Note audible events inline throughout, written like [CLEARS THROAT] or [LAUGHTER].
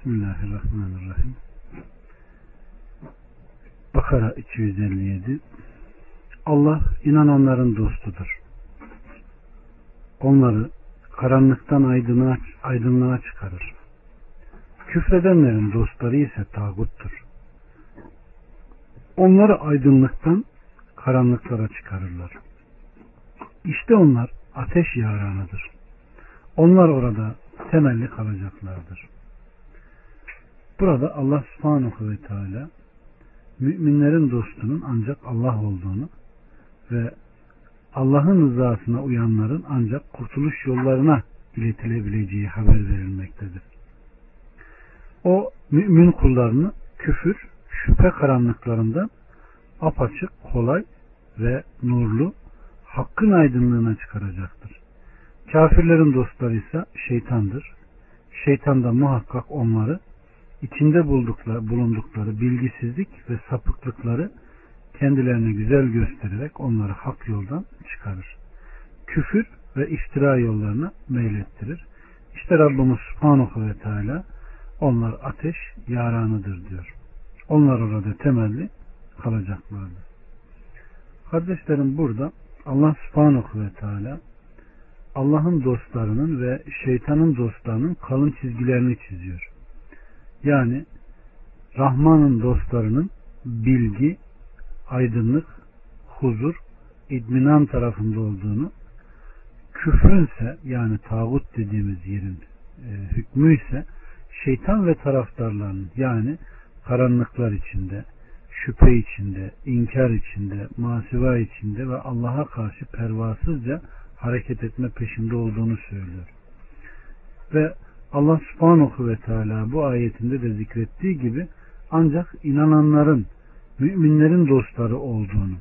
Bismillahirrahmanirrahim. Bakara 257 Allah inananların dostudur. Onları karanlıktan aydınlığa, aydınlığa çıkarır. Küfredenlerin dostları ise tağuttur. Onları aydınlıktan karanlıklara çıkarırlar. İşte onlar ateş yaranıdır. Onlar orada temelli kalacaklardır. Burada Allah subhanahu ve teala müminlerin dostunun ancak Allah olduğunu ve Allah'ın rızasına uyanların ancak kurtuluş yollarına iletilebileceği haber verilmektedir. O mümin kullarını küfür, şüphe karanlıklarından apaçık, kolay ve nurlu hakkın aydınlığına çıkaracaktır. Kafirlerin dostları ise şeytandır. Şeytan da muhakkak onları içinde buldukları, bulundukları bilgisizlik ve sapıklıkları kendilerine güzel göstererek onları hak yoldan çıkarır. Küfür ve iftira yollarına meylettirir. İşte Rabbimiz Subhanahu ve Teala onlar ateş yaranıdır diyor. Onlar orada temelli kalacaklardır. Kardeşlerim burada Allah Subhanahu ve Teala Allah'ın dostlarının ve şeytanın dostlarının kalın çizgilerini çiziyor. Yani Rahman'ın dostlarının bilgi, aydınlık, huzur, idminan tarafında olduğunu, küfrünse yani tağut dediğimiz yerin e, hükmü ise şeytan ve taraftarlarının yani karanlıklar içinde, şüphe içinde, inkar içinde, masiva içinde ve Allah'a karşı pervasızca hareket etme peşinde olduğunu söylüyor. Ve Allah subhanahu ve teala bu ayetinde de zikrettiği gibi ancak inananların, müminlerin dostları olduğunu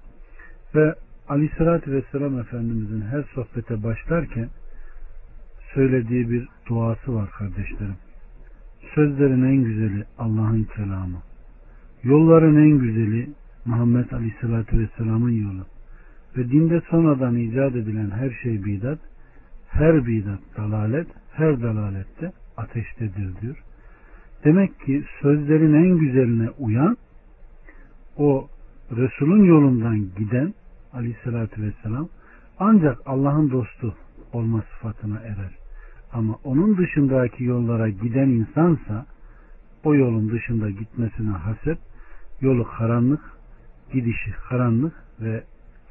ve aleyhissalatü vesselam Efendimizin her sohbete başlarken söylediği bir duası var kardeşlerim. Sözlerin en güzeli Allah'ın kelamı. Yolların en güzeli Muhammed Aleyhisselatü Vesselam'ın yolu. Ve dinde sonradan icat edilen her şey bidat, her bidat dalalet, her dalalette ateştedir diyor. Demek ki sözlerin en güzeline uyan, o Resul'ün yolundan giden aleyhissalatü vesselam ancak Allah'ın dostu olma sıfatına erer. Ama onun dışındaki yollara giden insansa o yolun dışında gitmesine hasep yolu karanlık, gidişi karanlık ve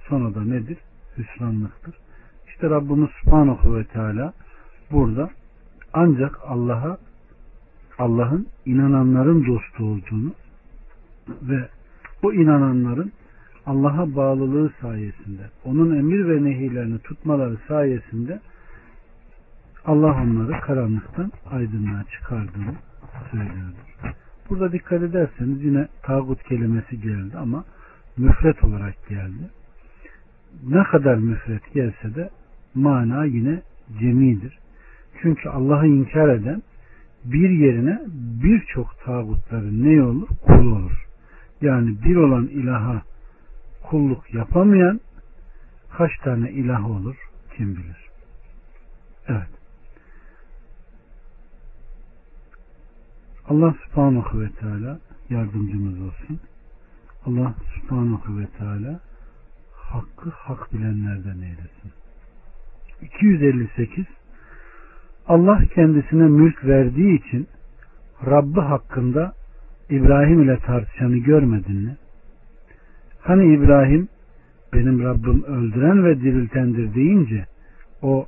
sonu da nedir? Hüsranlıktır. İşte Rabbimiz Subhanahu ve Teala burada ancak Allah'a Allah'ın inananların dostu olduğunu ve bu inananların Allah'a bağlılığı sayesinde, onun emir ve nehirlerini tutmaları sayesinde Allah onları karanlıktan aydınlığa çıkardığını söylüyordur. Burada dikkat ederseniz yine tağut kelimesi geldi ama müfret olarak geldi. Ne kadar müfret gelse de mana yine cemidir. Çünkü Allah'ı inkar eden bir yerine birçok tağutların ne olur? Kul olur. Yani bir olan ilaha kulluk yapamayan kaç tane ilah olur kim bilir. Evet. Allah subhanahu ve teala yardımcımız olsun. Allah subhanahu ve teala hakkı hak bilenlerden eylesin. 258 Allah kendisine mülk verdiği için Rabbi hakkında İbrahim ile tartışanı görmedin mi? Hani İbrahim benim Rabbim öldüren ve diriltendir deyince o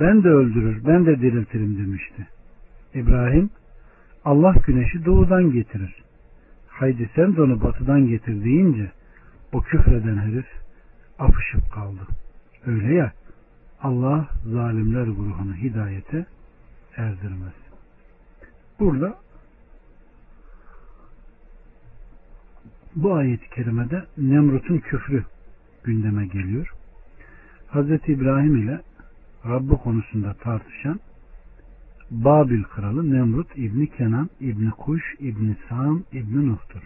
ben de öldürür ben de diriltirim demişti. İbrahim Allah güneşi doğudan getirir. Haydi sen de onu batıdan getir deyince o küfreden herif apışıp kaldı. Öyle ya Allah zalimler grubunu hidayete erdirmez. Burada bu ayet-i kerimede Nemrut'un küfrü gündeme geliyor. Hazreti İbrahim ile Rabbi konusunda tartışan Babil kralı Nemrut İbni Kenan İbni Kuş İbni Sam İbni Nuh'tur.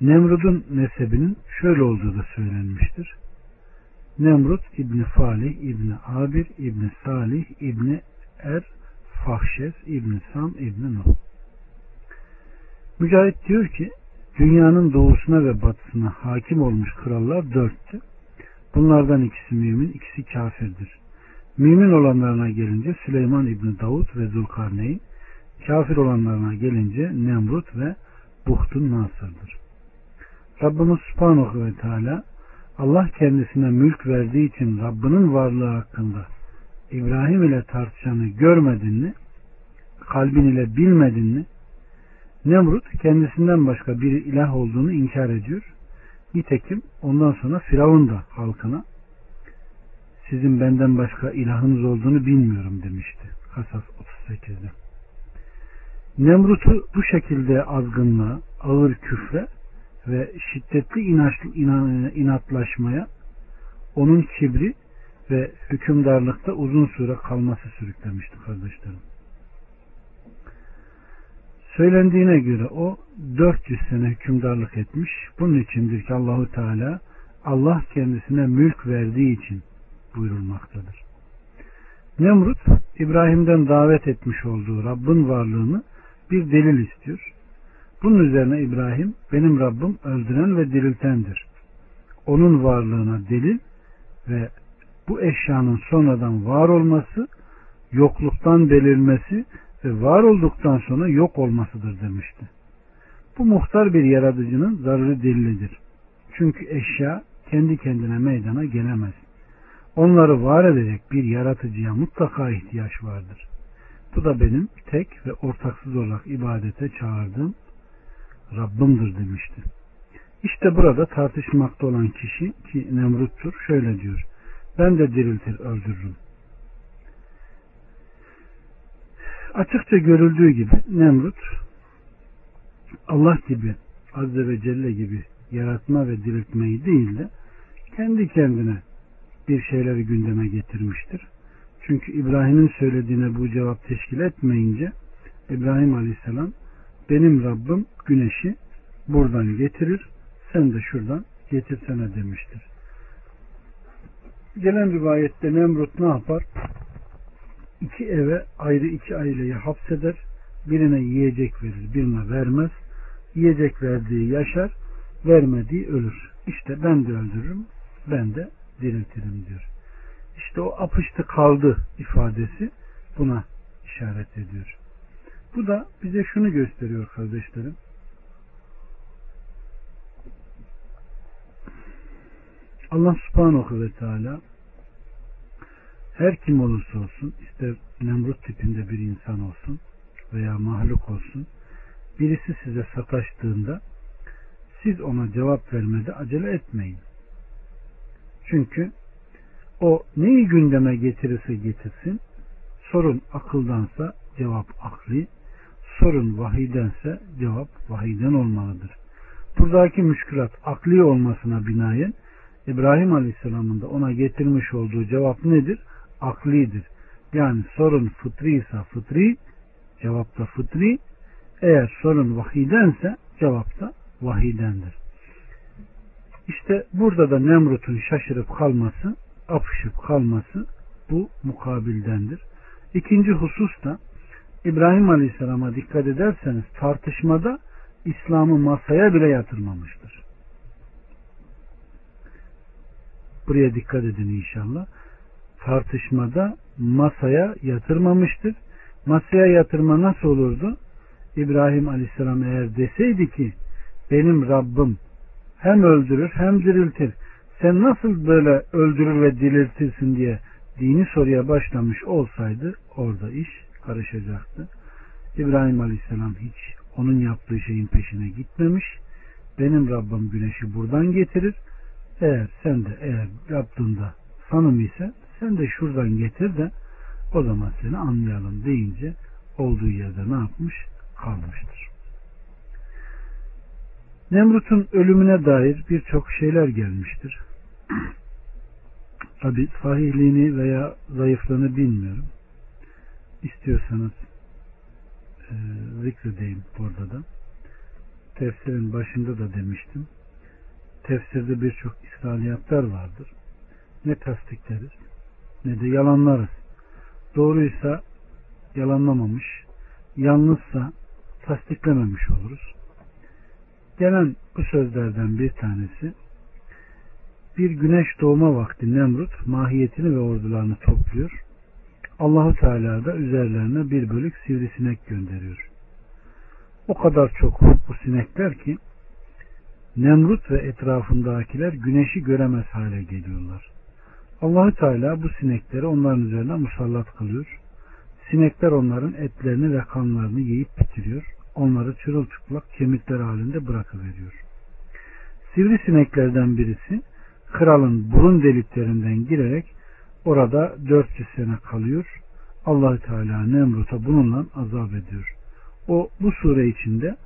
Nemrut'un nesebinin şöyle olduğu da söylenmiştir. Nemrut İbni Falih İbni Abir İbni Salih İbni Er Fahşes İbn Sam İbn Nuh. Mücahit diyor ki dünyanın doğusuna ve batısına hakim olmuş krallar dörttü. Bunlardan ikisi mümin, ikisi kafirdir. Mümin olanlarına gelince Süleyman İbni Davud ve Zulkarneyn, kafir olanlarına gelince Nemrut ve Buhtun Nasır'dır. Rabbimiz Subhanahu ve Teala Allah kendisine mülk verdiği için Rabbinin varlığı hakkında İbrahim ile tartışanı görmedin mi? Kalbin ile bilmedin mi? Nemrut kendisinden başka bir ilah olduğunu inkar ediyor. Nitekim ondan sonra Firavun da halkına sizin benden başka ilahınız olduğunu bilmiyorum demişti. Kasas 38'de. Nemrut'u bu şekilde azgınlığa, ağır küfre ve şiddetli inatlaşmaya onun kibri ve hükümdarlıkta uzun süre kalması sürüklemişti kardeşlerim. Söylendiğine göre o 400 sene hükümdarlık etmiş. Bunun içindir ki Allahu Teala Allah kendisine mülk verdiği için buyurulmaktadır. Nemrut İbrahim'den davet etmiş olduğu Rabbin varlığını bir delil istiyor. Bunun üzerine İbrahim benim Rabbim öldüren ve diriltendir. Onun varlığına delil ve bu eşyanın sonradan var olması, yokluktan belirmesi ve var olduktan sonra yok olmasıdır demişti. Bu muhtar bir yaratıcının zararı delilidir. Çünkü eşya kendi kendine meydana gelemez. Onları var edecek bir yaratıcıya mutlaka ihtiyaç vardır. Bu da benim tek ve ortaksız olarak ibadete çağırdığım Rabbimdir demişti. İşte burada tartışmakta olan kişi ki Nemrut'tur şöyle diyor. Ben de diriltir öldürürüm. Açıkça görüldüğü gibi Nemrut Allah gibi Azze ve Celle gibi yaratma ve diriltmeyi değil de kendi kendine bir şeyleri gündeme getirmiştir. Çünkü İbrahim'in söylediğine bu cevap teşkil etmeyince İbrahim Aleyhisselam benim Rabbim güneşi buradan getirir sen de şuradan getirsene demiştir. Gelen rivayette Nemrut ne yapar? İki eve ayrı iki aileyi hapseder. Birine yiyecek verir, birine vermez. Yiyecek verdiği yaşar, vermediği ölür. İşte ben de öldürürüm, ben de diriltirim diyor. İşte o apıştı kaldı ifadesi buna işaret ediyor. Bu da bize şunu gösteriyor kardeşlerim. Allah subhanahu ve teala her kim olursa olsun ister Nemrut tipinde bir insan olsun veya mahluk olsun birisi size sataştığında siz ona cevap vermede acele etmeyin. Çünkü o neyi gündeme getirirse getirsin sorun akıldansa cevap akli sorun vahiydense cevap vahiyden olmalıdır. Buradaki müşkülat akli olmasına binaen İbrahim Aleyhisselam'ın da ona getirmiş olduğu cevap nedir? Aklidir. Yani sorun fıtri ise fıtri, cevap da fıtri. Eğer sorun vahiydense cevap da vahiydendir. İşte burada da Nemrut'un şaşırıp kalması, apışıp kalması bu mukabildendir. İkinci husus da İbrahim Aleyhisselam'a dikkat ederseniz tartışmada İslam'ı masaya bile yatırmamıştır. Buraya dikkat edin inşallah. Tartışmada masaya yatırmamıştır. Masaya yatırma nasıl olurdu? İbrahim Aleyhisselam eğer deseydi ki benim Rabbim hem öldürür hem diriltir. Sen nasıl böyle öldürür ve diriltirsin diye dini soruya başlamış olsaydı orada iş karışacaktı. İbrahim Aleyhisselam hiç onun yaptığı şeyin peşine gitmemiş. Benim Rabbim güneşi buradan getirir. Eğer sen de eğer yaptığında sanım ise sen de şuradan getir de o zaman seni anlayalım deyince olduğu yerde ne yapmış? Kalmıştır. Nemrut'un ölümüne dair birçok şeyler gelmiştir. [CLEARS THROAT] Tabi sahihliğini veya zayıflığını bilmiyorum. İstiyorsanız e, zikredeyim burada da. Tefsirin başında da demiştim. Tefsirde birçok İsrailiyatlar vardır. Ne tasdikleriz ne de yalanlarız. Doğruysa yalanlamamış, yalnızsa tasdiklememiş oluruz. Gelen bu sözlerden bir tanesi bir güneş doğma vakti Nemrut mahiyetini ve ordularını topluyor. Allahu Teala da üzerlerine bir bölük sivrisinek gönderiyor. O kadar çok bu sinekler ki Nemrut ve etrafındakiler güneşi göremez hale geliyorlar. Allahu Teala bu sinekleri onların üzerine musallat kılıyor. Sinekler onların etlerini ve kanlarını yiyip bitiriyor. Onları çırılçıplak kemikler halinde bırakıveriyor. Sivrisineklerden birisi kralın burun deliklerinden girerek orada 400 sene kalıyor. allah Teala Nemrut'a bununla azap ediyor. O bu sure içinde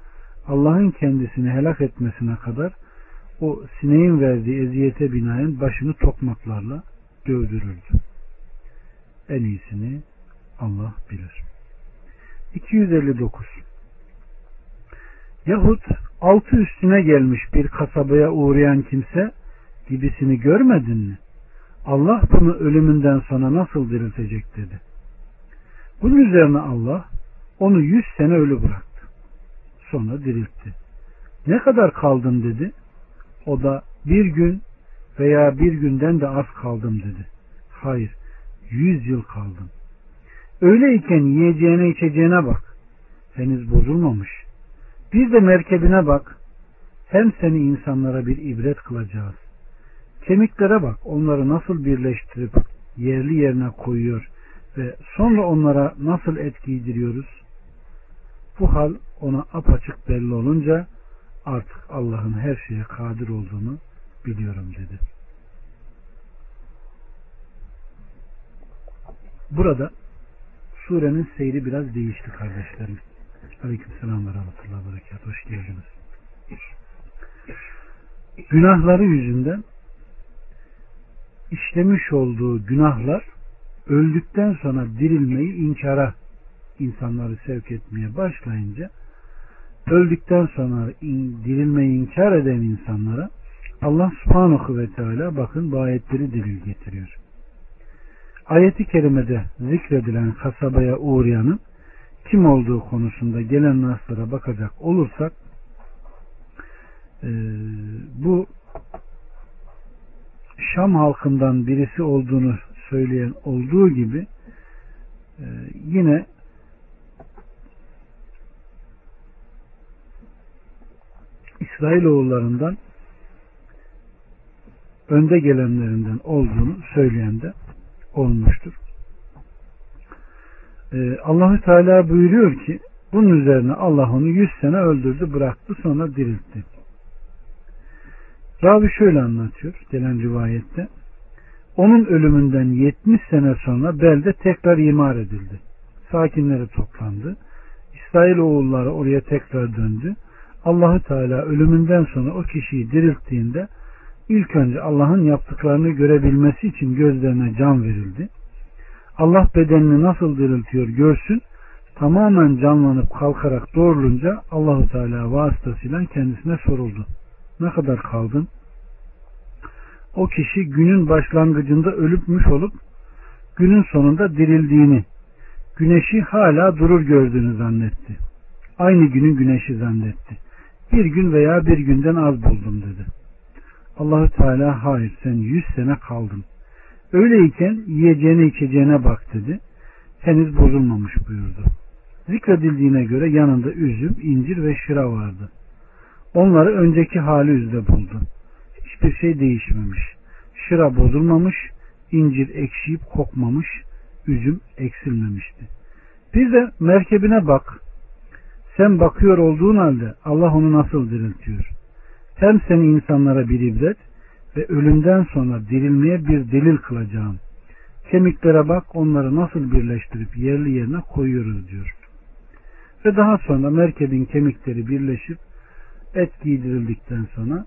Allah'ın kendisini helak etmesine kadar o sineğin verdiği eziyete binaen başını tokmaklarla dövdürürdü. En iyisini Allah bilir. 259 Yahut altı üstüne gelmiş bir kasabaya uğrayan kimse gibisini görmedin mi? Allah bunu ölümünden sonra nasıl diriltecek dedi. Bunun üzerine Allah onu yüz sene ölü bıraktı. Sonra diriltti. Ne kadar kaldın dedi. O da bir gün veya bir günden de az kaldım dedi. Hayır, yüz yıl kaldım. Öyleyken yiyeceğine içeceğine bak. Henüz bozulmamış. Bir de merkebine bak. Hem seni insanlara bir ibret kılacağız. Kemiklere bak. Onları nasıl birleştirip yerli yerine koyuyor ve sonra onlara nasıl et giydiriyoruz. Bu hal ona apaçık belli olunca artık Allah'ın her şeye kadir olduğunu biliyorum dedi. Burada surenin seyri biraz değişti kardeşlerim. Aleyküm selam ve rahmetullahi berekat. Hoş geldiniz. Günahları yüzünden işlemiş olduğu günahlar öldükten sonra dirilmeyi inkara insanları sevk etmeye başlayınca öldükten sonra in, dirilmeyi inkar eden insanlara Allah subhanahu ve teala bakın bu ayetleri delil getiriyor. Ayeti kerimede zikredilen kasabaya uğrayanın kim olduğu konusunda gelen naslara bakacak olursak e, bu Şam halkından birisi olduğunu söyleyen olduğu gibi e, yine İsrailoğullarından önde gelenlerinden olduğunu söyleyen de olmuştur. Ee, Allahü Teala buyuruyor ki bunun üzerine Allah onu yüz sene öldürdü bıraktı sonra diriltti. Ravi şöyle anlatıyor gelen rivayette. Onun ölümünden 70 sene sonra belde tekrar imar edildi. Sakinleri toplandı. İsrail oğulları oraya tekrar döndü. Allahü Teala ölümünden sonra o kişiyi dirilttiğinde ilk önce Allah'ın yaptıklarını görebilmesi için gözlerine can verildi. Allah bedenini nasıl diriltiyor görsün. Tamamen canlanıp kalkarak doğrulunca Allahu Teala vasıtasıyla kendisine soruldu. Ne kadar kaldın? O kişi günün başlangıcında ölüpmüş olup günün sonunda dirildiğini, güneşi hala durur gördüğünü zannetti. Aynı günün güneşi zannetti. Bir gün veya bir günden az buldum dedi. Allahü Teala hayır sen yüz sene kaldın. Öyleyken yiyeceğine içeceğine bak dedi. Henüz bozulmamış buyurdu. Zikredildiğine göre yanında üzüm, incir ve şıra vardı. Onları önceki hali üzere buldu. Hiçbir şey değişmemiş. Şıra bozulmamış, incir ekşiyip kokmamış, üzüm eksilmemişti. Bir de merkebine bak. Sen bakıyor olduğun halde Allah onu nasıl diriltiyor. Hem seni insanlara bir ibret ve ölümden sonra dirilmeye bir delil kılacağım. Kemiklere bak onları nasıl birleştirip yerli yerine koyuyoruz diyor. Ve daha sonra merkebin kemikleri birleşip et giydirildikten sonra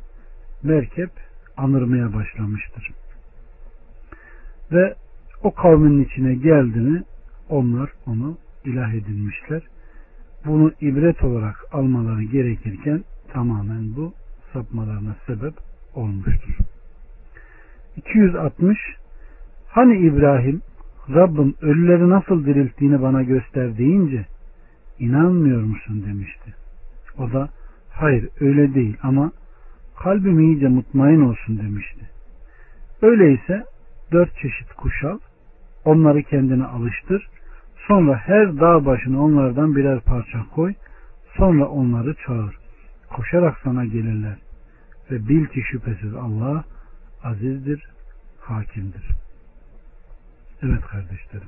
merkep anırmaya başlamıştır. Ve o kavmin içine geldi onlar onu ilah edinmişler. Bunu ibret olarak almaları gerekirken tamamen bu sapmalarına sebep olmuştur. 260 Hani İbrahim Rabbim ölüleri nasıl dirilttiğini bana göster deyince inanmıyor musun demişti. O da hayır öyle değil ama kalbim iyice mutmain olsun demişti. Öyleyse dört çeşit kuş al, onları kendine alıştır, sonra her dağ başına onlardan birer parça koy, sonra onları çağır. Koşarak sana gelirler ve bil ki şüphesiz Allah azizdir, hakimdir. Evet kardeşlerim.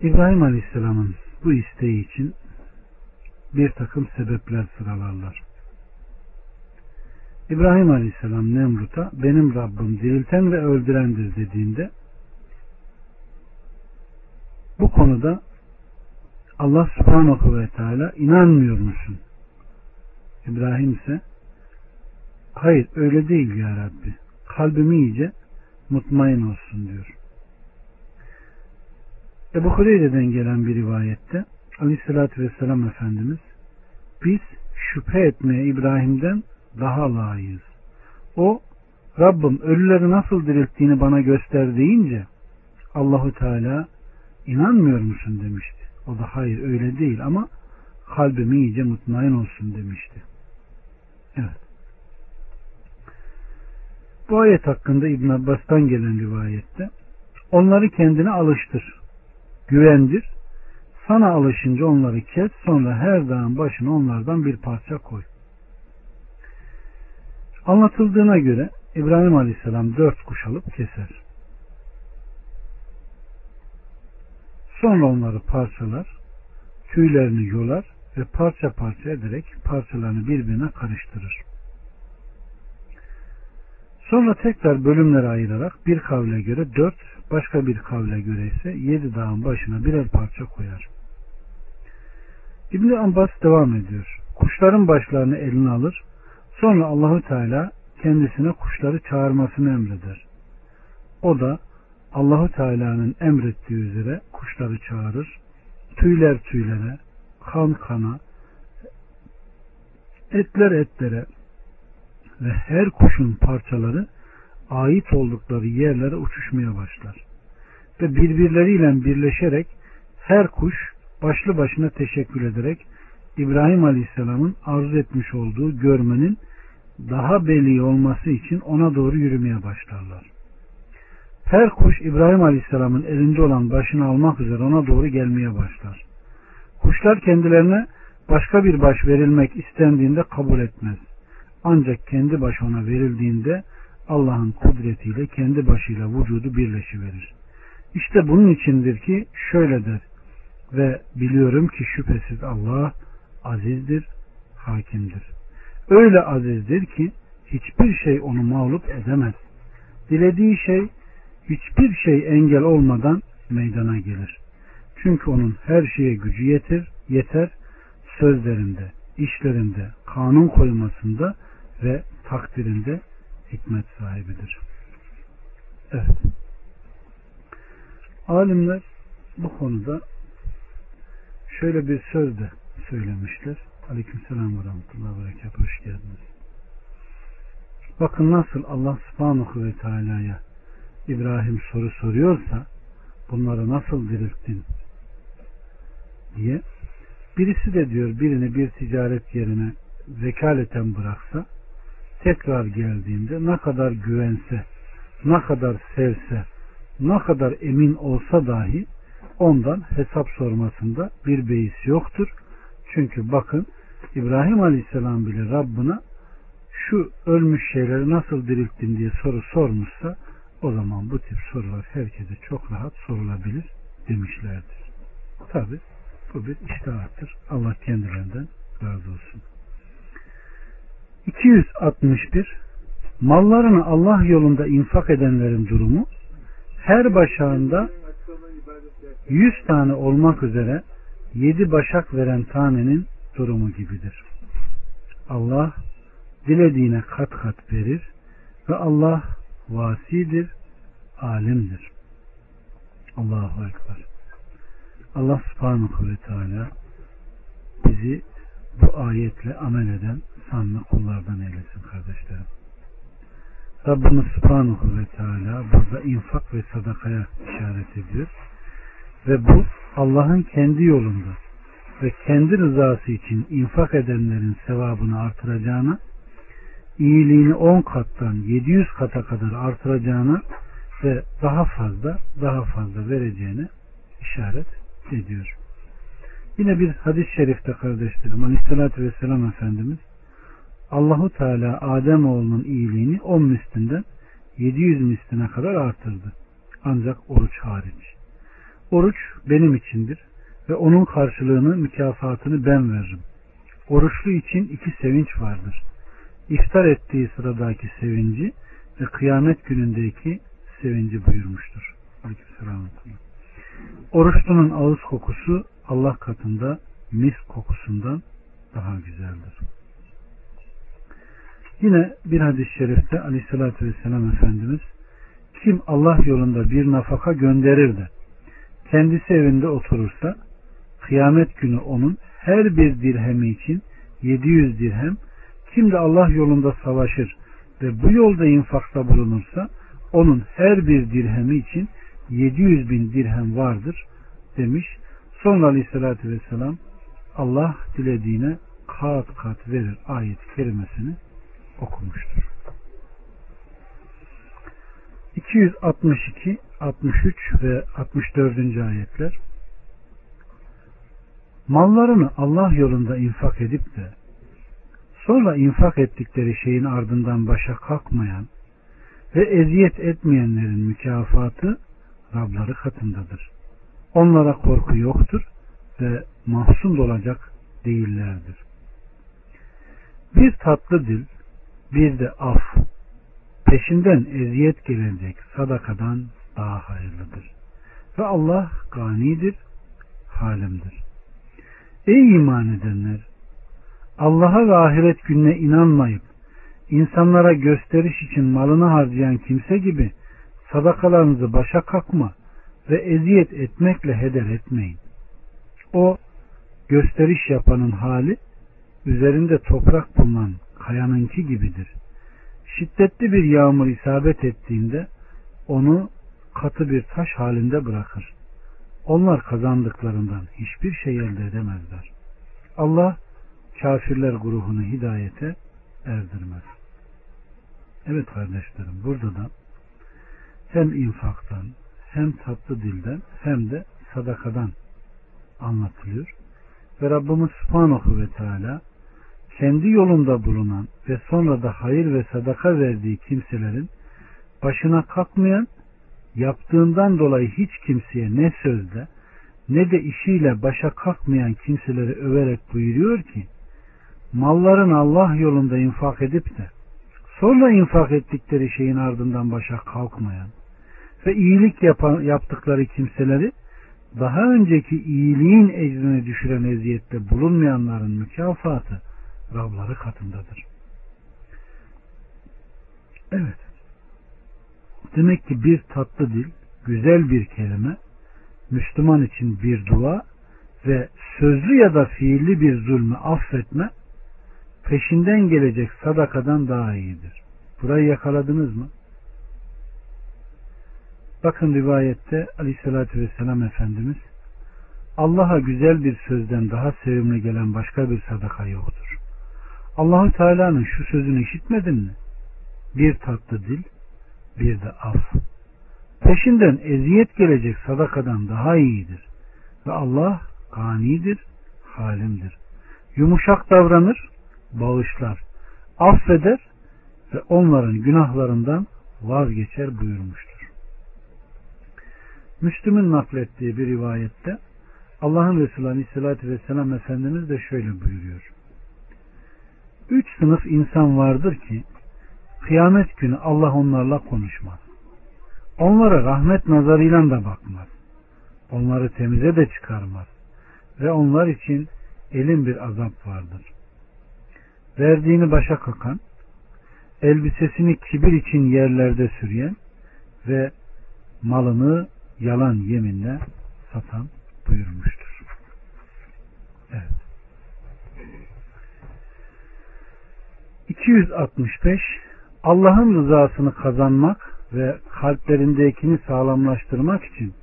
İbrahim Aleyhisselam'ın bu isteği için bir takım sebepler sıralarlar. İbrahim Aleyhisselam Nemrut'a benim Rabbim dirilten ve öldürendir dediğinde bu konuda Allah subhanahu ve teala inanmıyor musun? İbrahim ise hayır öyle değil ya Rabbi. Kalbimi iyice mutmain olsun diyor. Ebu Hureyre'den gelen bir rivayette Aleyhisselatü Vesselam Efendimiz biz şüphe etmeye İbrahim'den daha layığız. O Rabbim ölüleri nasıl dirilttiğini bana göster deyince Allahu Teala inanmıyor musun demişti. O da hayır öyle değil ama kalbimi iyice mutmain olsun demişti. Evet. Bu ayet hakkında İbn Abbas'tan gelen rivayette onları kendine alıştır, güvendir, sana alışınca onları kes, sonra her dağın başına onlardan bir parça koy. Anlatıldığına göre İbrahim Aleyhisselam dört kuş alıp keser. Sonra onları parçalar, tüylerini yolar ve parça parça ederek parçalarını birbirine karıştırır. Sonra tekrar bölümlere ayırarak bir kavle göre dört, başka bir kavle göre ise yedi dağın başına birer parça koyar. İbni Abbas devam ediyor. Kuşların başlarını eline alır. Sonra Allahu Teala kendisine kuşları çağırmasını emreder. O da Allahu Teala'nın emrettiği üzere kuşları çağırır. Tüyler tüylere, kan kana, etler etlere ve her kuşun parçaları ait oldukları yerlere uçuşmaya başlar. Ve birbirleriyle birleşerek her kuş başlı başına teşekkür ederek İbrahim Aleyhisselam'ın arzu etmiş olduğu görmenin daha belli olması için ona doğru yürümeye başlarlar. Her kuş İbrahim Aleyhisselam'ın elinde olan başını almak üzere ona doğru gelmeye başlar. Kuşlar kendilerine başka bir baş verilmek istendiğinde kabul etmez. Ancak kendi baş ona verildiğinde Allah'ın kudretiyle kendi başıyla vücudu birleşiverir. İşte bunun içindir ki şöyle der ve biliyorum ki şüphesiz Allah azizdir, hakimdir. Öyle azizdir ki hiçbir şey onu mağlup edemez. Dilediği şey hiçbir şey engel olmadan meydana gelir. Çünkü onun her şeye gücü yeter, yeter sözlerinde, işlerinde, kanun koymasında ve takdirinde hikmet sahibidir. Evet. Alimler bu konuda şöyle bir söz de söylemişler. Aleykümselam ve rahmetullahi ve berekat. Hoş geldiniz. Bakın nasıl Allah subhanahu ve teala'ya İbrahim soru soruyorsa bunları nasıl dirilttin diye birisi de diyor birini bir ticaret yerine vekaleten bıraksa tekrar geldiğinde ne kadar güvense ne kadar sevse ne kadar emin olsa dahi ondan hesap sormasında bir beis yoktur. Çünkü bakın İbrahim Aleyhisselam bile Rabbine şu ölmüş şeyleri nasıl dirilttin diye soru sormuşsa o zaman bu tip sorular herkese çok rahat sorulabilir demişlerdir. Tabi bu bir iştihattır. Allah kendilerinden razı olsun. 261 Mallarını Allah yolunda infak edenlerin durumu her başağında 100 tane olmak üzere 7 başak veren tanenin durumu gibidir. Allah dilediğine kat kat verir ve Allah vasidir, alimdir. Allahu Ekber. Allah subhanahu ve teala bizi bu ayetle amel eden sanlı kullardan eylesin kardeşlerim. Rabbimiz Subhanahu ve Teala burada infak ve sadakaya işaret ediyor. Ve bu Allah'ın kendi yolunda ve kendi rızası için infak edenlerin sevabını artıracağına, iyiliğini 10 kattan 700 kata kadar artıracağına ve daha fazla daha fazla vereceğine işaret ediyor. Yine bir hadis-i şerifte kardeşlerim Aleyhisselatü Vesselam Efendimiz Allahu Teala Adem oğlunun iyiliğini 10 mislinden 700 misline kadar artırdı. Ancak oruç hariç. Oruç benim içindir ve onun karşılığını, mükafatını ben veririm. Oruçlu için iki sevinç vardır. İftar ettiği sıradaki sevinci ve kıyamet günündeki sevinci buyurmuştur. Oruçlunun ağız kokusu Allah katında mis kokusundan daha güzeldir. Yine bir hadis-i şerifte aleyhissalatü vesselam Efendimiz kim Allah yolunda bir nafaka gönderir de kendisi evinde oturursa kıyamet günü onun her bir dirhemi için 700 dirhem kim de Allah yolunda savaşır ve bu yolda infakta bulunursa onun her bir dirhemi için 700 bin dirhem vardır demiş. Sonra aleyhissalatü vesselam Allah dilediğine kat kat verir ayet-i kerimesini okumuştur. 262, 63 ve 64. ayetler Mallarını Allah yolunda infak edip de sonra infak ettikleri şeyin ardından başa kalkmayan ve eziyet etmeyenlerin mükafatı Rabları katındadır. Onlara korku yoktur ve mahzun olacak değillerdir. Bir tatlı dil, bir de af, peşinden eziyet gelecek sadakadan daha hayırlıdır. Ve Allah ganidir, halimdir. Ey iman edenler! Allah'a ve ahiret gününe inanmayıp insanlara gösteriş için malını harcayan kimse gibi sadakalarınızı başa kalkma ve eziyet etmekle heder etmeyin. O gösteriş yapanın hali üzerinde toprak bulunan kayanınki gibidir. Şiddetli bir yağmur isabet ettiğinde onu katı bir taş halinde bırakır. Onlar kazandıklarından hiçbir şey elde edemezler. Allah kafirler grubunu hidayete erdirmez. Evet kardeşlerim burada da hem infaktan hem tatlı dilden hem de sadakadan anlatılıyor. Ve Rabbimiz Subhanahu ve Teala kendi yolunda bulunan ve sonra da hayır ve sadaka verdiği kimselerin başına kalkmayan yaptığından dolayı hiç kimseye ne sözde ne de işiyle başa kalkmayan kimseleri överek buyuruyor ki malların Allah yolunda infak edip de sonra infak ettikleri şeyin ardından başa kalkmayan ve iyilik yapan, yaptıkları kimseleri daha önceki iyiliğin ecrini düşüren eziyette bulunmayanların mükafatı Rabları katındadır. Evet. Demek ki bir tatlı dil, güzel bir kelime, Müslüman için bir dua ve sözlü ya da fiilli bir zulmü affetme, peşinden gelecek sadakadan daha iyidir. Burayı yakaladınız mı? Bakın rivayette aleyhissalatü vesselam Efendimiz Allah'a güzel bir sözden daha sevimli gelen başka bir sadaka yoktur. Allahu Teala'nın şu sözünü işitmedin mi? Bir tatlı dil, bir de af. Peşinden eziyet gelecek sadakadan daha iyidir. Ve Allah ganidir, halimdir. Yumuşak davranır, bağışlar, affeder ve onların günahlarından vazgeçer buyurmuştur. Müslüm'ün naklettiği bir rivayette Allah'ın Resulü Aleyhisselatü Vesselam Efendimiz de şöyle buyuruyor. Üç sınıf insan vardır ki kıyamet günü Allah onlarla konuşmaz. Onlara rahmet nazarıyla da bakmaz. Onları temize de çıkarmaz. Ve onlar için elin bir azap vardır. Verdiğini başa kakan, elbisesini kibir için yerlerde sürüyen ve malını yalan yeminle satan buyurmuştur. Evet. 265 Allah'ın rızasını kazanmak ve kalplerindekini sağlamlaştırmak için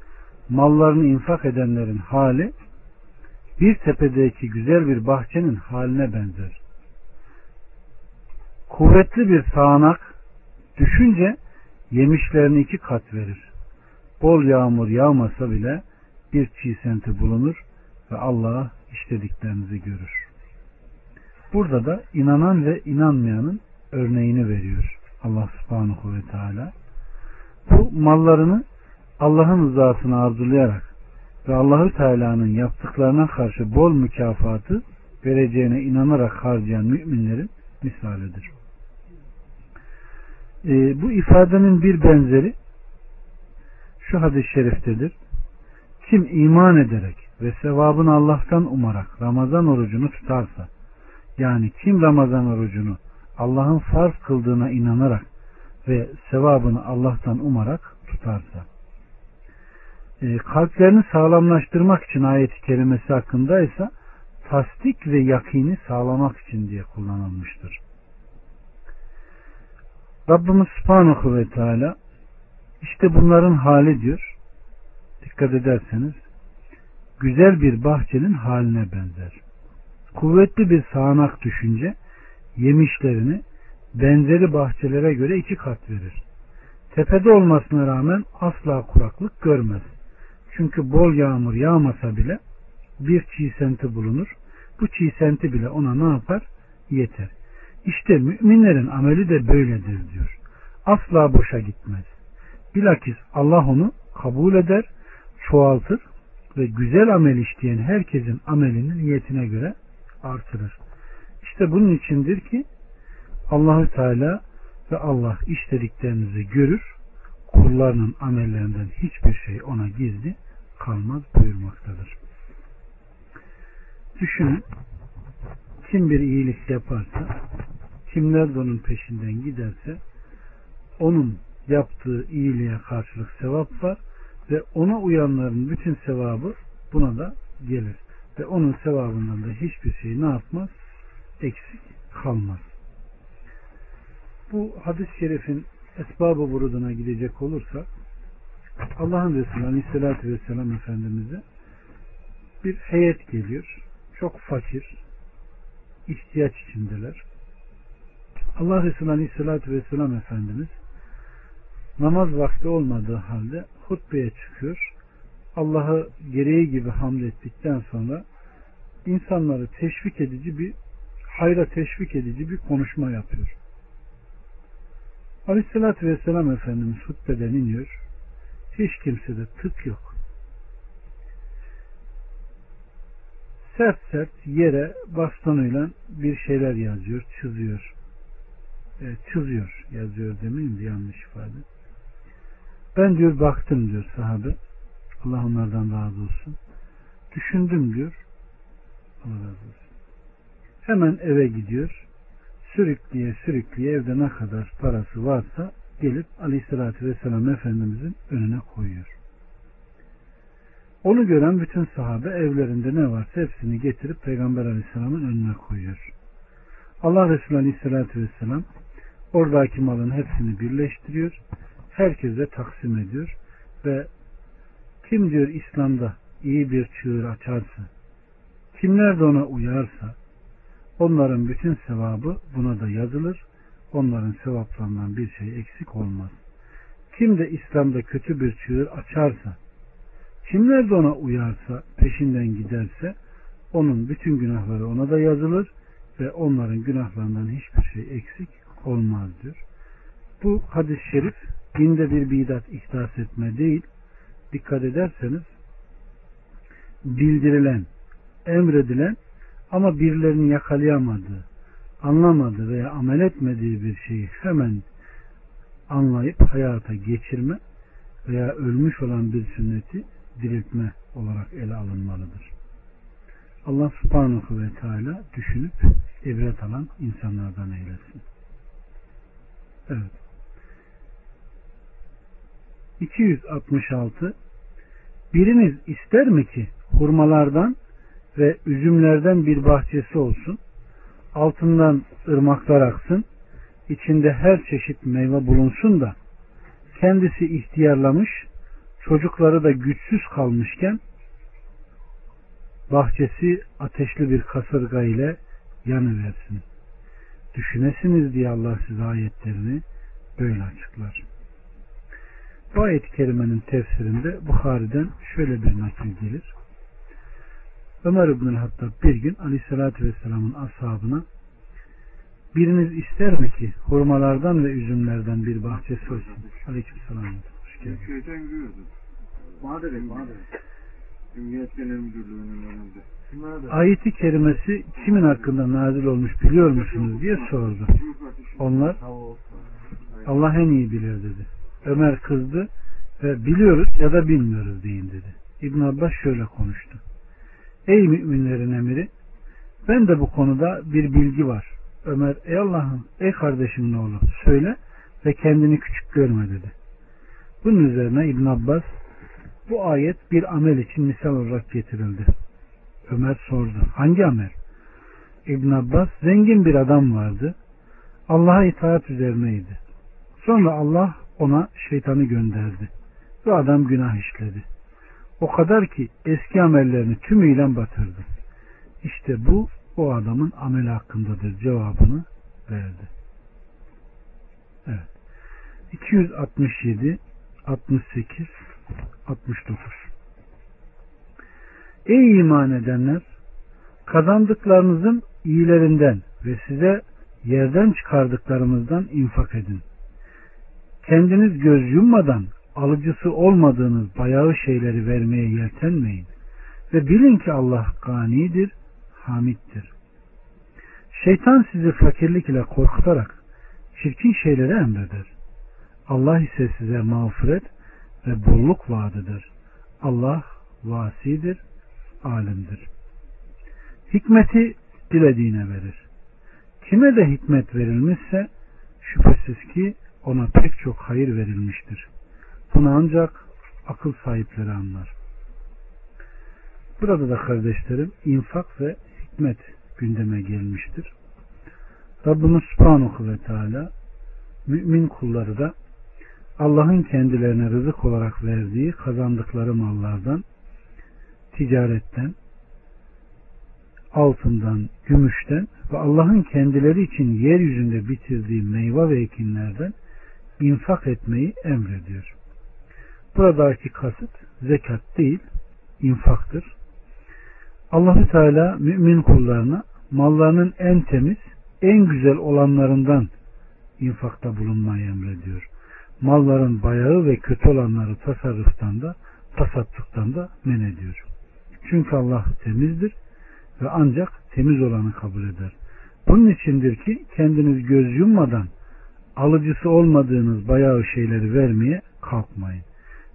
mallarını infak edenlerin hali bir tepedeki güzel bir bahçenin haline benzer. Kuvvetli bir sağanak düşünce yemişlerini iki kat verir. Bol yağmur yağmasa bile bir çiğ senti bulunur ve Allah işlediklerinizi görür. Burada da inanan ve inanmayanın örneğini veriyor Allah subhanahu ve teala. Bu mallarını Allah'ın rızasını arzulayarak ve Allahü Teala'nın yaptıklarına karşı bol mükafatı vereceğine inanarak harcayan müminlerin misalidir. Ee, bu ifadenin bir benzeri şu hadis-i şeriftedir. Kim iman ederek ve sevabını Allah'tan umarak Ramazan orucunu tutarsa yani kim Ramazan orucunu Allah'ın farz kıldığına inanarak ve sevabını Allah'tan umarak tutarsa e, kalplerini sağlamlaştırmak için ayeti kerimesi hakkında ise tasdik ve yakini sağlamak için diye kullanılmıştır. Rabbimiz Subhanahu ve Teala işte bunların hali diyor dikkat ederseniz güzel bir bahçenin haline benzer. Kuvvetli bir sağanak düşünce yemişlerini benzeri bahçelere göre iki kat verir. Tepede olmasına rağmen asla kuraklık görmez. Çünkü bol yağmur yağmasa bile bir çiğ senti bulunur. Bu çiğ senti bile ona ne yapar? Yeter. İşte müminlerin ameli de böyledir diyor. Asla boşa gitmez. Bilakis Allah onu kabul eder, çoğaltır ve güzel amel işleyen herkesin amelinin niyetine göre artırır. İşte bunun içindir ki Allahü Teala ve Allah işlediklerinizi görür, kullarının amellerinden hiçbir şey ona gizli kalmaz buyurmaktadır. Düşünün, kim bir iyilik yaparsa, kimler de onun peşinden giderse, onun yaptığı iyiliğe karşılık sevap var ve ona uyanların bütün sevabı buna da gelir. Ve onun sevabından da hiçbir şey ne yapmaz? Eksik kalmaz. Bu hadis-i şerifin esbabı vuruduna gidecek olursa Allah'ın Resulü Aleyhisselatü Vesselam Efendimiz'e bir heyet geliyor. Çok fakir, ihtiyaç içindeler. Allah Resulü Aleyhisselatü Vesselam Efendimiz namaz vakti olmadığı halde hutbeye çıkıyor. Allah'ı gereği gibi hamd ettikten sonra insanları teşvik edici bir hayra teşvik edici bir konuşma yapıyor. Aleyhissalatü Vesselam Efendimiz hutbeden iniyor. Hiç kimsede tık yok. Sert sert yere bastonuyla bir şeyler yazıyor, çiziyor. E, çiziyor, yazıyor demeyeyim de yanlış ifade. Ben diyor baktım diyor sahabe. Allah onlardan razı olsun. Düşündüm diyor. Allah razı olsun. Hemen eve gidiyor. Sürükleye sürükleye evde ne kadar parası varsa gelip aleyhissalatü vesselam Efendimizin önüne koyuyor. Onu gören bütün sahabe evlerinde ne varsa hepsini getirip Peygamber aleyhisselamın önüne koyuyor. Allah Resulü aleyhissalatü vesselam oradaki malın hepsini birleştiriyor. Herkese taksim ediyor ve kim diyor İslam'da iyi bir çığır açarsa, kimler de ona uyarsa, onların bütün sevabı buna da yazılır. Onların sevaplarından bir şey eksik olmaz. Kim de İslam'da kötü bir çığır açarsa, kimler de ona uyarsa, peşinden giderse, onun bütün günahları ona da yazılır ve onların günahlarından hiçbir şey eksik olmaz diyor. Bu hadis-i şerif dinde bir bidat ihdas etme değil, dikkat ederseniz bildirilen, emredilen ama birilerini yakalayamadığı, anlamadığı veya amel etmediği bir şeyi hemen anlayıp hayata geçirme veya ölmüş olan bir sünneti diriltme olarak ele alınmalıdır. Allah subhanahu ve teala düşünüp ibret alan insanlardan eylesin. Evet. 266 Biriniz ister mi ki hurmalardan ve üzümlerden bir bahçesi olsun, altından ırmaklar aksın, içinde her çeşit meyve bulunsun da kendisi ihtiyarlamış, çocukları da güçsüz kalmışken bahçesi ateşli bir kasırga ile yanıversin. Düşünesiniz diye Allah size ayetlerini böyle açıklar. Bu ayet-i kerimenin tefsirinde Bukhari'den şöyle bir nakil gelir. Ömer İbn Hattab bir gün Aleyhisselatü Vesselam'ın ashabına biriniz ister mi ki hurmalardan ve üzümlerden bir bahçesi olsun? Aleykümselam. Hoş geldin. Köyden da bana da. Cumhuriyet Genel Müdürlüğü'nün önünde. Ayeti kerimesi kimin hakkında nazil olmuş biliyor musunuz diye sordu. Onlar Allah en iyi bilir dedi. Ömer kızdı ve biliyoruz ya da bilmiyoruz deyin dedi. İbn Abbas şöyle konuştu. Ey müminlerin emiri ben de bu konuda bir bilgi var. Ömer ey Allah'ım ey kardeşimin oğlu söyle ve kendini küçük görme dedi. Bunun üzerine İbn Abbas bu ayet bir amel için misal olarak getirildi. Ömer sordu. Hangi amel? İbn Abbas zengin bir adam vardı. Allah'a itaat üzerineydi. Sonra Allah ona şeytanı gönderdi. Ve adam günah işledi. O kadar ki eski amellerini tümüyle batırdı. İşte bu o adamın ameli hakkındadır cevabını verdi. Evet. 267 68 69 Ey iman edenler! Kazandıklarınızın iyilerinden ve size yerden çıkardıklarımızdan infak edin. Kendiniz göz yummadan alıcısı olmadığınız bayağı şeyleri vermeye yeltenmeyin. Ve bilin ki Allah ganidir, hamittir. Şeytan sizi fakirlik ile korkutarak çirkin şeyleri emreder. Allah ise size mağfiret ve bolluk vaadidir. Allah vasidir, alimdir. Hikmeti dilediğine verir. Kime de hikmet verilmişse şüphesiz ki ona pek çok hayır verilmiştir. Bunu ancak akıl sahipleri anlar. Burada da kardeşlerim infak ve hikmet gündeme gelmiştir. Rabbimiz Subhanahu ve Teala mümin kulları da Allah'ın kendilerine rızık olarak verdiği kazandıkları mallardan, ticaretten, altından, gümüşten ve Allah'ın kendileri için yeryüzünde bitirdiği meyve ve ekinlerden infak etmeyi emrediyor. Buradaki kasıt zekat değil, infaktır. Allahü Teala mümin kullarına mallarının en temiz, en güzel olanlarından infakta bulunmayı emrediyor malların bayağı ve kötü olanları tasarruftan da tasattıktan da men ediyor. Çünkü Allah temizdir ve ancak temiz olanı kabul eder. Bunun içindir ki kendiniz göz yummadan alıcısı olmadığınız bayağı şeyleri vermeye kalkmayın.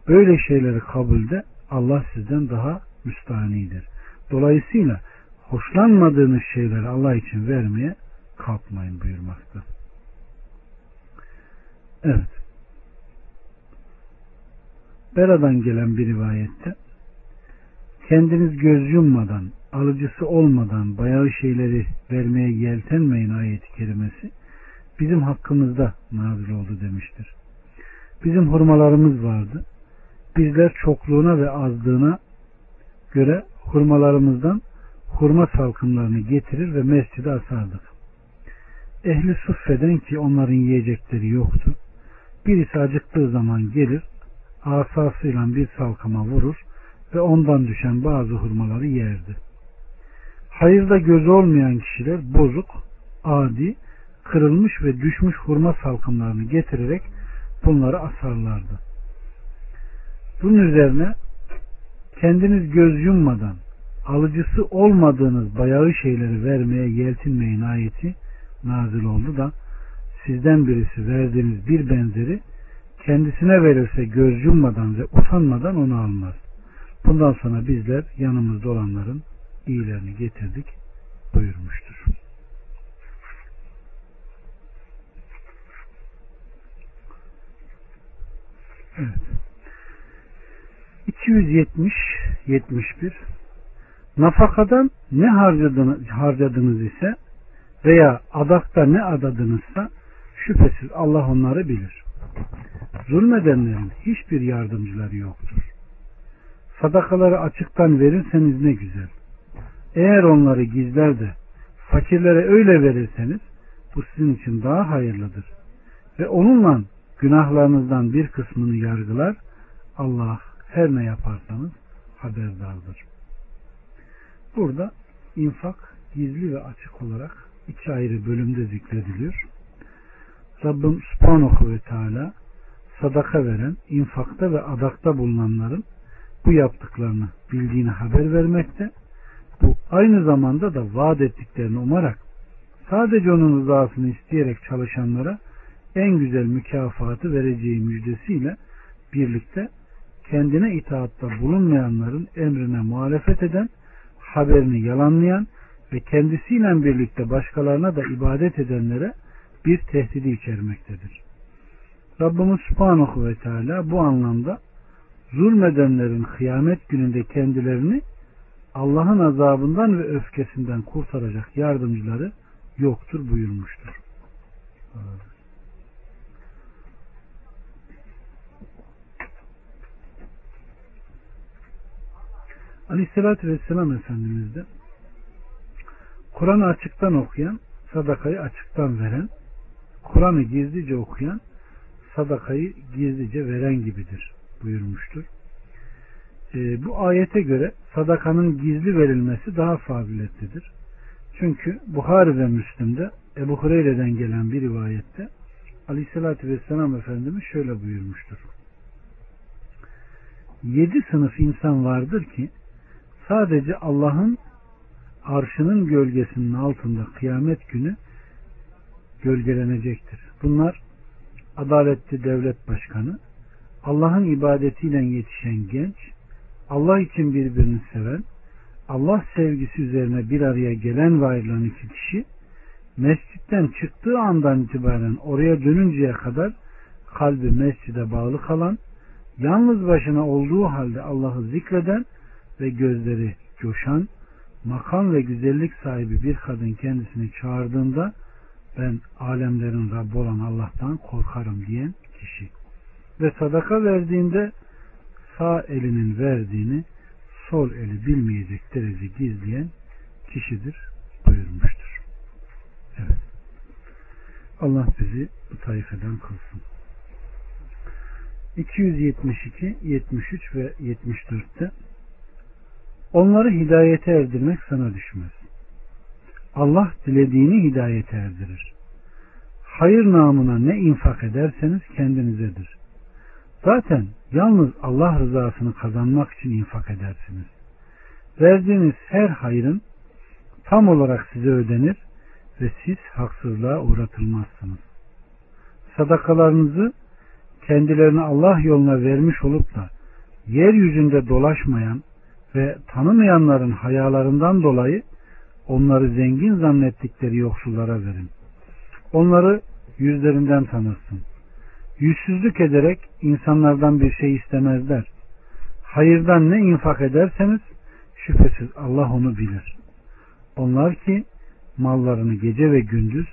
Böyle şeyleri kabulde Allah sizden daha müstahanidir. Dolayısıyla hoşlanmadığınız şeyleri Allah için vermeye kalkmayın buyurmakta. Evet. Bera'dan gelen bir rivayette kendiniz göz yummadan, alıcısı olmadan bayağı şeyleri vermeye yeltenmeyin ayeti kerimesi bizim hakkımızda nazil oldu demiştir. Bizim hurmalarımız vardı. Bizler çokluğuna ve azlığına göre hurmalarımızdan hurma salkımlarını getirir ve mescide asardık. Ehli suffeden ki onların yiyecekleri yoktu. Birisi acıktığı zaman gelir asasıyla bir salkama vurur ve ondan düşen bazı hurmaları yerdi. Hayırda gözü olmayan kişiler bozuk, adi, kırılmış ve düşmüş hurma salkımlarını getirerek bunları asarlardı. Bunun üzerine kendiniz göz yummadan alıcısı olmadığınız bayağı şeyleri vermeye yeltinmeyin ayeti nazil oldu da sizden birisi verdiğiniz bir benzeri kendisine verirse göz yummadan ve utanmadan onu almaz. Bundan sonra bizler yanımızda olanların iyilerini getirdik buyurmuştur. Evet. 270 71 Nafakadan ne harcadınız, harcadınız ise veya adakta ne adadınızsa Şüphesiz Allah onları bilir. Zulmedenlerin hiçbir yardımcıları yoktur. Sadakaları açıktan verirseniz ne güzel. Eğer onları gizler de fakirlere öyle verirseniz bu sizin için daha hayırlıdır. Ve onunla günahlarınızdan bir kısmını yargılar. Allah her ne yaparsanız haberdardır. Burada infak gizli ve açık olarak iki ayrı bölümde zikrediliyor. Rabbim Subhanahu ve Teala sadaka veren, infakta ve adakta bulunanların bu yaptıklarını bildiğini haber vermekte. Bu aynı zamanda da vaat ettiklerini umarak sadece onun rızasını isteyerek çalışanlara en güzel mükafatı vereceği müjdesiyle birlikte kendine itaatta bulunmayanların emrine muhalefet eden, haberini yalanlayan ve kendisiyle birlikte başkalarına da ibadet edenlere bir tehdidi içermektedir. Rabbimiz Subhanahu ve Teala bu anlamda zulmedenlerin kıyamet gününde kendilerini Allah'ın azabından ve öfkesinden kurtaracak yardımcıları yoktur buyurmuştur. Aleyhissalatü Vesselam Efendimiz de Kur'an'ı açıktan okuyan, sadakayı açıktan veren, Kur'an'ı gizlice okuyan, sadakayı gizlice veren gibidir buyurmuştur. E, bu ayete göre sadakanın gizli verilmesi daha faziletlidir. Çünkü Buhari ve Müslim'de Ebu Hureyre'den gelen bir rivayette Aleyhisselatü Vesselam Efendimiz şöyle buyurmuştur. Yedi sınıf insan vardır ki sadece Allah'ın arşının gölgesinin altında kıyamet günü gölgelenecektir. Bunlar adaletli devlet başkanı, Allah'ın ibadetiyle yetişen genç, Allah için birbirini seven, Allah sevgisi üzerine bir araya gelen ve ayrılan iki kişi, mescitten çıktığı andan itibaren oraya dönünceye kadar kalbi mescide bağlı kalan, yalnız başına olduğu halde Allah'ı zikreden ve gözleri coşan, makam ve güzellik sahibi bir kadın kendisini çağırdığında ben alemlerin Rabbi olan Allah'tan korkarım diyen kişi. Ve sadaka verdiğinde sağ elinin verdiğini sol eli bilmeyecek derece gizleyen kişidir buyurmuştur. Evet. Allah bizi bu tayfeden kılsın. 272, 73 ve 74'te Onları hidayete erdirmek sana düşmez. Allah dilediğini hidayete erdirir. Hayır namına ne infak ederseniz kendinizedir. Zaten yalnız Allah rızasını kazanmak için infak edersiniz. Verdiğiniz her hayrın tam olarak size ödenir ve siz haksızlığa uğratılmazsınız. Sadakalarınızı kendilerini Allah yoluna vermiş olup da yeryüzünde dolaşmayan ve tanımayanların hayalarından dolayı onları zengin zannettikleri yoksullara verin. Onları yüzlerinden tanırsın. Yüzsüzlük ederek insanlardan bir şey istemezler. Hayırdan ne infak ederseniz şüphesiz Allah onu bilir. Onlar ki mallarını gece ve gündüz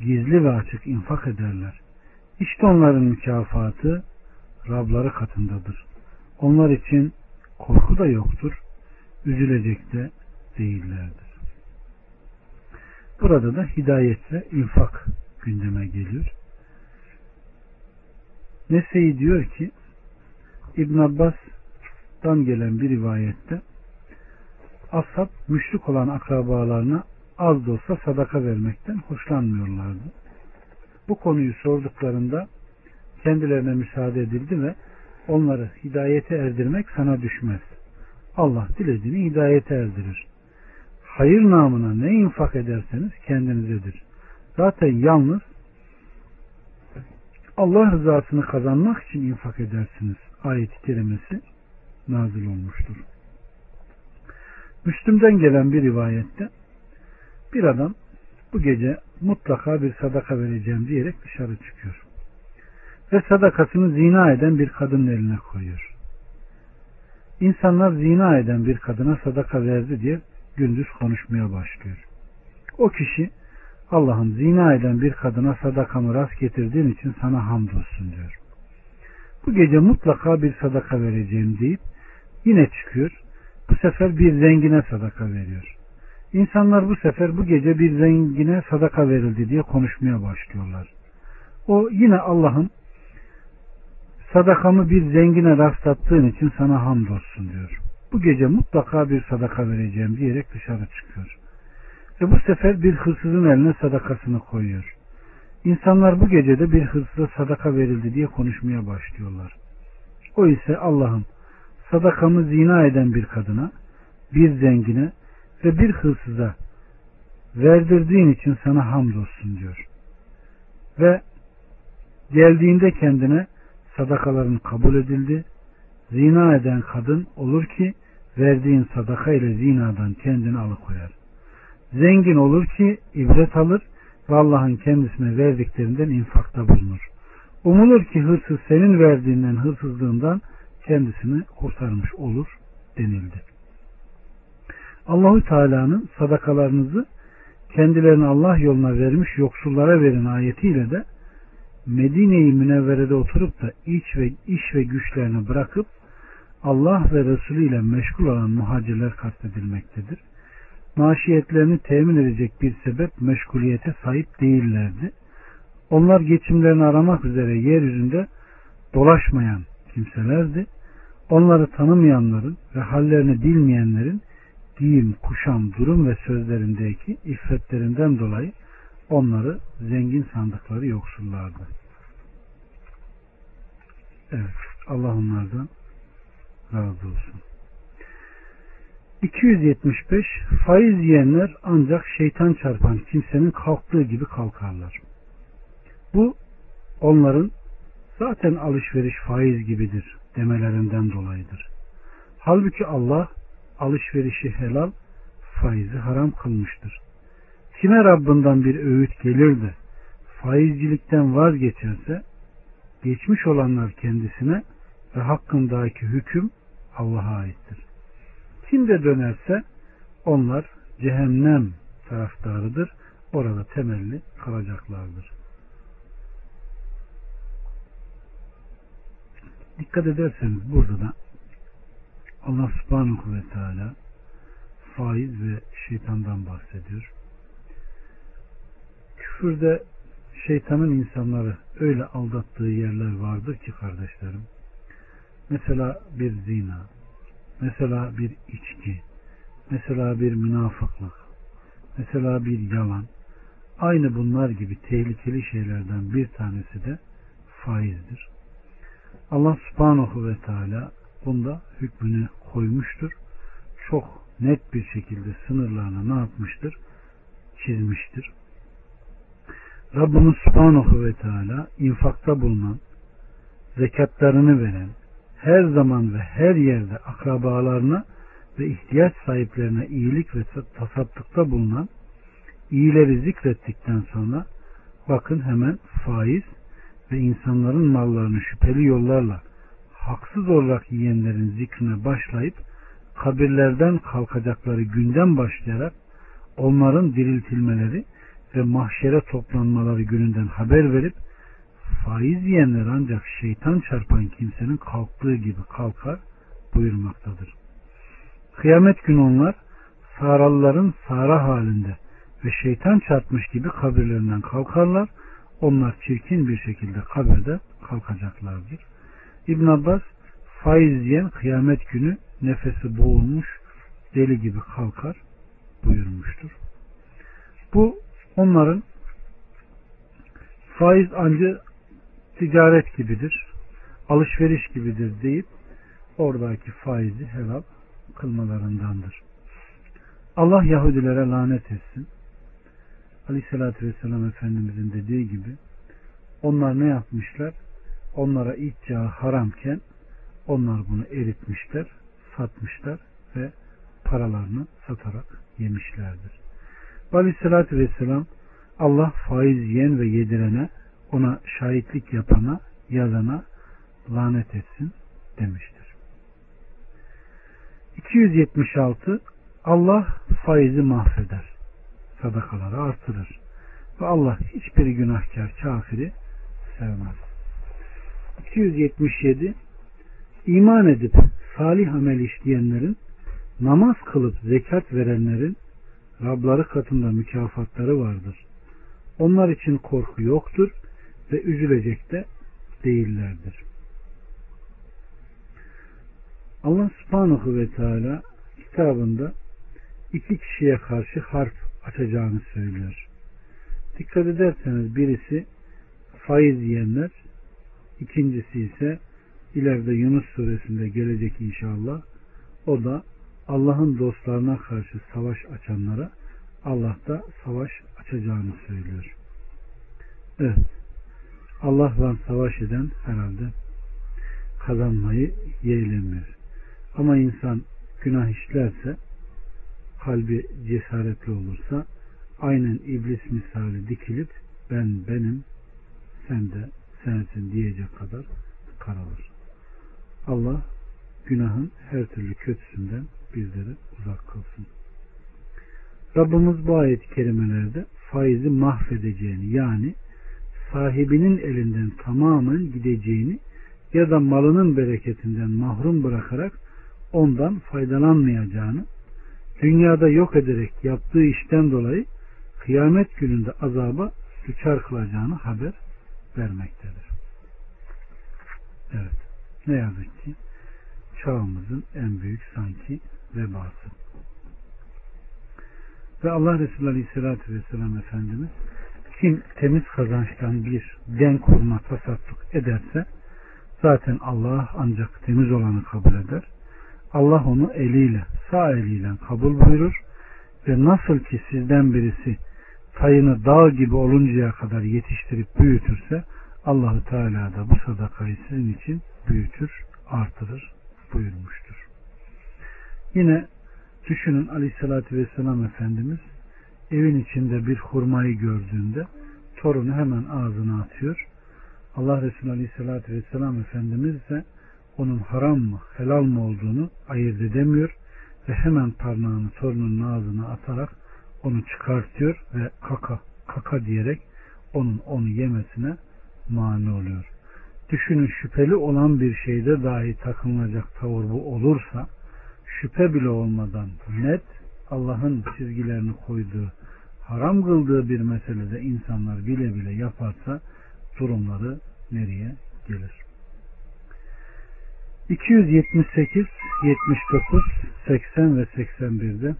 gizli ve açık infak ederler. İşte onların mükafatı Rabları katındadır. Onlar için korku da yoktur. Üzülecek de değillerdir. Burada da hidayet ve infak gündeme geliyor. Nese'yi diyor ki İbn Abbas'tan gelen bir rivayette ashab müşrik olan akrabalarına az da olsa sadaka vermekten hoşlanmıyorlardı. Bu konuyu sorduklarında kendilerine müsaade edildi ve onları hidayete erdirmek sana düşmez. Allah dilediğini hidayete erdirir. Hayır namına ne infak ederseniz kendinizedir. Zaten yalnız Allah rızasını kazanmak için infak edersiniz. Ayet-i kerimesi nazil olmuştur. Müslüm'den gelen bir rivayette bir adam bu gece mutlaka bir sadaka vereceğim diyerek dışarı çıkıyor ve sadakasını zina eden bir kadının eline koyuyor. İnsanlar zina eden bir kadına sadaka verdi diye gündüz konuşmaya başlıyor. O kişi Allah'ım zina eden bir kadına sadakamı rast getirdiğin için sana hamdolsun diyor. Bu gece mutlaka bir sadaka vereceğim deyip yine çıkıyor. Bu sefer bir zengine sadaka veriyor. İnsanlar bu sefer bu gece bir zengine sadaka verildi diye konuşmaya başlıyorlar. O yine Allah'ım sadakamı bir zengine rastlattığın için sana hamdolsun diyor. Bu gece mutlaka bir sadaka vereceğim diyerek dışarı çıkıyor. Ve bu sefer bir hırsızın eline sadakasını koyuyor. İnsanlar bu gecede bir hırsıza sadaka verildi diye konuşmaya başlıyorlar. O ise Allah'ım sadakamı zina eden bir kadına, bir zengine ve bir hırsıza verdirdiğin için sana hamdolsun diyor. Ve geldiğinde kendine sadakaların kabul edildi. Zina eden kadın olur ki verdiğin sadaka ile zinadan kendini alıkoyar. Zengin olur ki ibret alır ve Allah'ın kendisine verdiklerinden infakta bulunur. Umulur ki hırsız senin verdiğinden hırsızlığından kendisini kurtarmış olur denildi. Allahü Teala'nın sadakalarınızı kendilerini Allah yoluna vermiş yoksullara verin ayetiyle de Medine-i Münevvere'de oturup da iç ve iş ve güçlerini bırakıp Allah ve Resulü ile meşgul olan muhacirler kastedilmektedir. Maşiyetlerini temin edecek bir sebep meşguliyete sahip değillerdi. Onlar geçimlerini aramak üzere yeryüzünde dolaşmayan kimselerdi. Onları tanımayanların ve hallerini bilmeyenlerin giyim, kuşam, durum ve sözlerindeki iffetlerinden dolayı onları zengin sandıkları yoksullardı. Evet, Allah onlardan razı olsun. 275 Faiz yiyenler ancak şeytan çarpan kimsenin kalktığı gibi kalkarlar. Bu onların zaten alışveriş faiz gibidir demelerinden dolayıdır. Halbuki Allah alışverişi helal, faizi haram kılmıştır. Kime Rabbinden bir öğüt gelir de faizcilikten vazgeçerse geçmiş olanlar kendisine ve hakkındaki hüküm Allah'a aittir. Kim de dönerse onlar cehennem taraftarıdır. Orada temelli kalacaklardır. Dikkat ederseniz burada da Allah subhanahu ve teala faiz ve şeytandan bahsediyor. Küfürde şeytanın insanları öyle aldattığı yerler vardır ki kardeşlerim. Mesela bir zina, mesela bir içki, mesela bir münafıklık, mesela bir yalan. Aynı bunlar gibi tehlikeli şeylerden bir tanesi de faizdir. Allah subhanahu ve teala bunda hükmünü koymuştur. Çok net bir şekilde sınırlarını ne yapmıştır? Çizmiştir. Rabbimiz subhanahu ve teala infakta bulunan, zekatlarını veren, her zaman ve her yerde akrabalarına ve ihtiyaç sahiplerine iyilik ve tasattıkta bulunan iyileri zikrettikten sonra bakın hemen faiz ve insanların mallarını şüpheli yollarla haksız olarak yiyenlerin zikrine başlayıp kabirlerden kalkacakları günden başlayarak onların diriltilmeleri ve mahşere toplanmaları gününden haber verip faiz yiyenler ancak şeytan çarpan kimsenin kalktığı gibi kalkar buyurmaktadır. Kıyamet günü onlar saralıların sara halinde ve şeytan çarpmış gibi kabirlerinden kalkarlar. Onlar çirkin bir şekilde kabirde kalkacaklardır. İbn Abbas faiz yiyen kıyamet günü nefesi boğulmuş deli gibi kalkar buyurmuştur. Bu onların faiz ancak ticaret gibidir, alışveriş gibidir deyip oradaki faizi helal kılmalarındandır. Allah Yahudilere lanet etsin. Aleyhissalatü Vesselam Efendimizin dediği gibi onlar ne yapmışlar? Onlara iddia haramken onlar bunu eritmişler, satmışlar ve paralarını satarak yemişlerdir. Aleyhissalatü Vesselam Allah faiz yiyen ve yedirene ona şahitlik yapana, yazana lanet etsin demiştir. 276 Allah faizi mahveder. Sadakaları artırır. Ve Allah hiçbir günahkar kafiri sevmez. 277 İman edip salih amel işleyenlerin namaz kılıp zekat verenlerin Rabları katında mükafatları vardır. Onlar için korku yoktur ve üzülecek de değillerdir. Allah subhanahu ve teala kitabında iki kişiye karşı harp açacağını söylüyor. Dikkat ederseniz birisi faiz yiyenler, ikincisi ise ileride Yunus suresinde gelecek inşallah. O da Allah'ın dostlarına karşı savaş açanlara Allah da savaş açacağını söylüyor. Evet. Allah'la savaş eden herhalde kazanmayı yeğlemiyor. Ama insan günah işlerse kalbi cesaretli olursa aynen iblis misali dikilip ben benim sen de sensin diyecek kadar karalır. Allah günahın her türlü kötüsünden bizleri uzak kılsın. Rabbimiz bu ayet-i kerimelerde faizi mahvedeceğini yani sahibinin elinden tamamen gideceğini ya da malının bereketinden mahrum bırakarak ondan faydalanmayacağını dünyada yok ederek yaptığı işten dolayı kıyamet gününde azaba düçar kılacağını haber vermektedir. Evet. Ne yazık ki çağımızın en büyük sanki vebası. Ve Allah Resulü Aleyhisselatü Vesselam Efendimiz kim temiz kazançtan bir den kurma tasadduk ederse zaten Allah ancak temiz olanı kabul eder. Allah onu eliyle, sağ eliyle kabul buyurur ve nasıl ki sizden birisi tayını dağ gibi oluncaya kadar yetiştirip büyütürse Allahu Teala da bu sadakayı sizin için büyütür, artırır buyurmuştur. Yine düşünün Aleyhisselatü Vesselam Efendimiz evin içinde bir hurmayı gördüğünde torunu hemen ağzına atıyor. Allah Resulü Aleyhisselatü Vesselam Efendimiz ise onun haram mı, helal mı olduğunu ayırt edemiyor ve hemen parmağını torunun ağzına atarak onu çıkartıyor ve kaka, kaka diyerek onun onu yemesine mani oluyor. Düşünün şüpheli olan bir şeyde dahi takınılacak tavır bu olursa şüphe bile olmadan net Allah'ın çizgilerini koyduğu haram kıldığı bir meselede insanlar bile bile yaparsa durumları nereye gelir? 278, 79, 80 ve 81'de